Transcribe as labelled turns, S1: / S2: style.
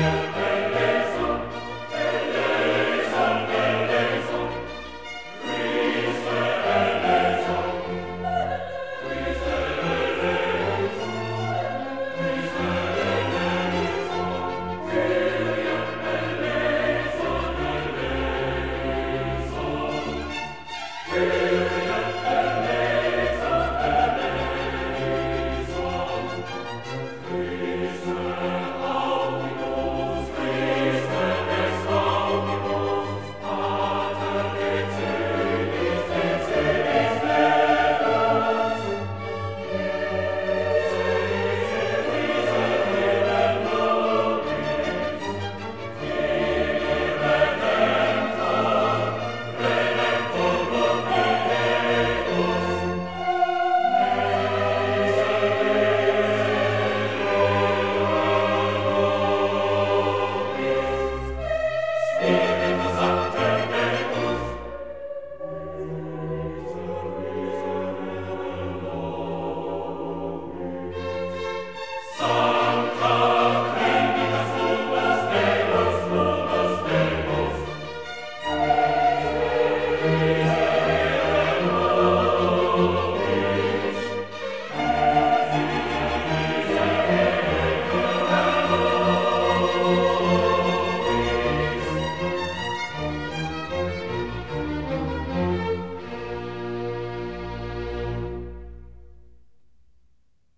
S1: Yeah.